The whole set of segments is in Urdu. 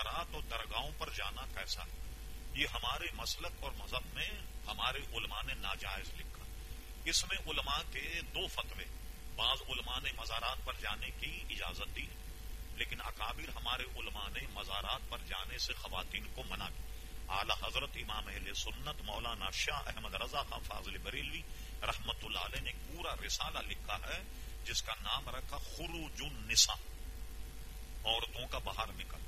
مزارات اور درگاہوں پر جانا کیسا ہے؟ یہ ہمارے مسلک اور مذہب میں ہمارے علماء نے ناجائز لکھا۔ اس میں علماء کے دو فتوے، بعض علماء نے مزارات پر جانے کی اجازت دی، لیکن اکابر ہمارے علماء نے مزارات پر جانے سے خواتین کو منع کیا۔ اعلی حضرت امام اہل سنت مولانا شاہ احمد رضا خان فاضل بریلوی رحمت اللہ علیہ نے پورا رسالہ لکھا ہے، جس کا نام رکھا خروج النساء، عورتوں کا باہر نکل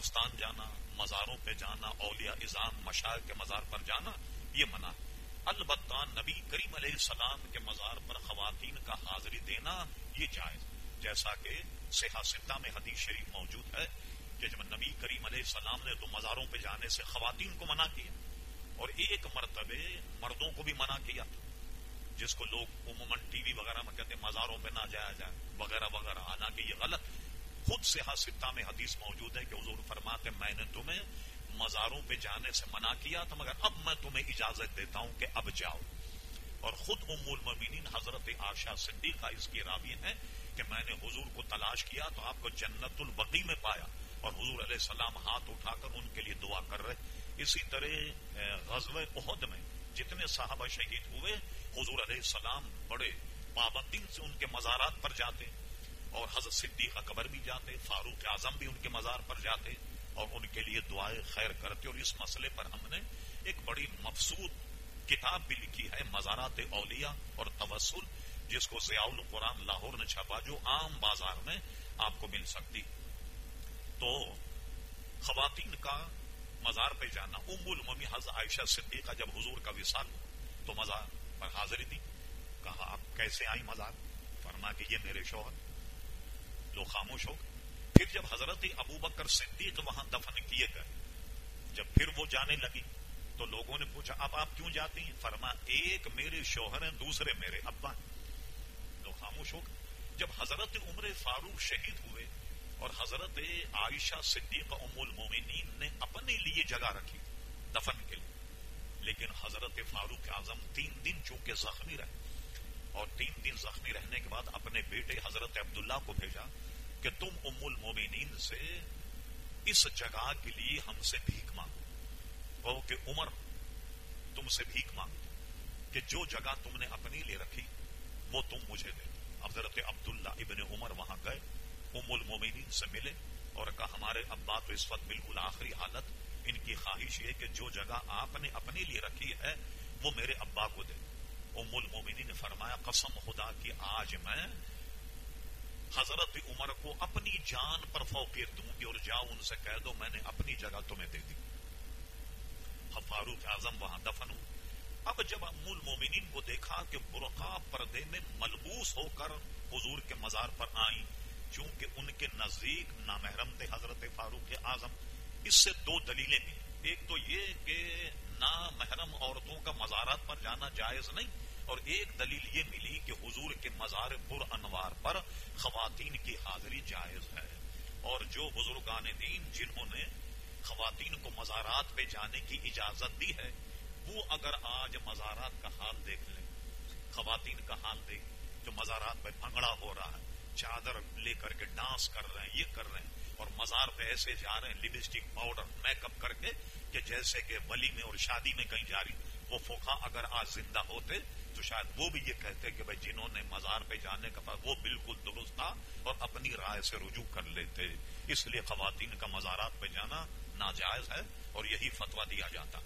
قبرستان جانا، مزاروں پہ جانا، اولیاء اظام مشاعر کے مزار پر جانا، یہ منع البتہ نبی کریم علیہ السلام کے مزار پر خواتین کا حاضری دینا یہ جائز جیسا کہ سیاستہ میں حدیث شریف موجود ہے، کہ جب نبی کریم علیہ السلام نے تو مزاروں پہ جانے سے خواتین کو منع کیا، اور ایک مرتبہ مردوں کو بھی منع کیا تھا، جس کو لوگ عموماً ٹی وی وغیرہ میں کہتے ہیں مزاروں پہ نہ جایا جائے، وغیرہ وغیرہ۔ حالانکہ یہ غلط خود سے حاصلہ میں حدیث موجود ہے کہ حضور فرماتے میں نے تمہیں مزاروں پہ جانے سے منع کیا تھا مگر اب میں تمہیں اجازت دیتا ہوں کہ اب جاؤ۔ اور خود ام المبین حضرت آشا صدیقہ اس کی راوی ہے کہ میں نے حضور کو تلاش کیا تو آپ کو جنت البقی میں پایا۔ اور حضور علیہ السلام ہاتھ اٹھا کر ان کے لیے دعا کر رہے۔ اسی طرح غزل عہد میں جتنے صحابہ شہید ہوئے، حضور علیہ السلام بڑے پابندی سے ان کے مزارات پر جاتے۔ اور حضرت صدیقہ قبر بھی جاتے، فاروق اعظم بھی ان کے مزار پر جاتے۔ اور ان کے لیے دعائیں خیر کرتے اور اس مسئلے پر ہم نے ایک بڑی مفسود کتاب بھی لکھی ہے، مزارات اولیاء اور توسل، جس کو ضیاء القرآن لاہور نے چھپا، جو عام بازار میں آپ کو مل سکتی۔ تو خواتین کا مزار پہ جانا، ام الممی حض عائشہ صدیقہ جب حضور کا وصال ہوا، تو مزار پر حاضری دی، کہا، آپ کیسے آئی مزار؟ فرما کہ یہ میرے شوہر لو خاموش ہو پھر جب حضرت ابو بکر صدیق وہاں دفن کیے گئے، جب پھر وہ جانے لگی، تو لوگوں نے پوچھا، اب آپ کیوں جاتی ہیں؟ فرما، ایک میرے شوہر ہیں، دوسرے میرے ابا ہیں۔ لو خاموش ہو جب حضرت عمر فاروق شہید ہوئے اور حضرت عائشہ صدیق ام المومنین نے اپنے لیے جگہ رکھی دفن کے لیے، لیکن حضرت فاروق اعظم تین دن چونکہ زخمی رہے اور تین دن زخمی رہنے کے بعد اپنے بیٹے حضرت عبداللہ کو بھیجا کہ تم ام المومنین سے اس جگہ کے لیے ہم سے بھیک مانگو۔ کہو کہ عمر، تم سے بھیک مانگو کہ جو جگہ تم نے اپنے لیے رکھی، وہ تم مجھے دے حضرت عبداللہ ابن عمر وہاں گئے، ام المومنین سے ملے اور کہا، ہمارے ابا تو اس وقت بالکل آخری حالت، ان کی خواہش یہ کہ جو جگہ آپ نے اپنے لیے رکھی ہے، وہ میرے ابا کو دے ام المومنین نے فرمایا، قسم خدا کی، آج میں حضرت عمر کو اپنی جان پر فوقیت دوں گی اور جاؤ ان سے کہہ دو میں نے اپنی جگہ تمہیں دے دی۔ فاروق اعظم وہاں دفن ہوں اب جب ام المومنین کو دیکھا کہ برقع پردے میں ملبوس ہو کر حضور کے مزار پر آئیں، چونکہ ان کے نزدیک نامحرم تھے حضرت فاروق اعظم، اس سے دو دلیلیں بھی ایک تو یہ کہ نامحرم عورتوں کا مزارات پر جانا جائز نہیں اور ایک دلیل یہ ملی کہ حضور کے مزار پر انوار پر خواتین کی حاضری جائز ہے۔ اور جو بزرگان دین جنہوں نے خواتین کو مزارات پہ جانے کی اجازت دی ہے، وہ اگر آج مزارات کا حال دیکھ لیں، خواتین کا حال دیکھ، جو مزارات پہ بھنگڑا ہو رہا ہے، چادر لے کر کے ڈانس کر رہے ہیں، یہ کر رہے ہیں، اور مزار پہ ایسے جا رہے ہیں لپسٹک پاؤڈر میک اپ کر کے کہ جیسے کہ ولی میں اور شادی میں کہیں جاری وہ فوقا اگر آج زندہ ہوتے تو شاید وہ بھی یہ کہتے کہ بھائی جنہوں نے مزار پہ جانے کا پاس وہ بالکل درست تھا اور اپنی رائے سے رجوع کر لیتے۔ اس لیے خواتین کا مزارات پہ جانا ناجائز ہے اور یہی فتویٰ دیا جاتا۔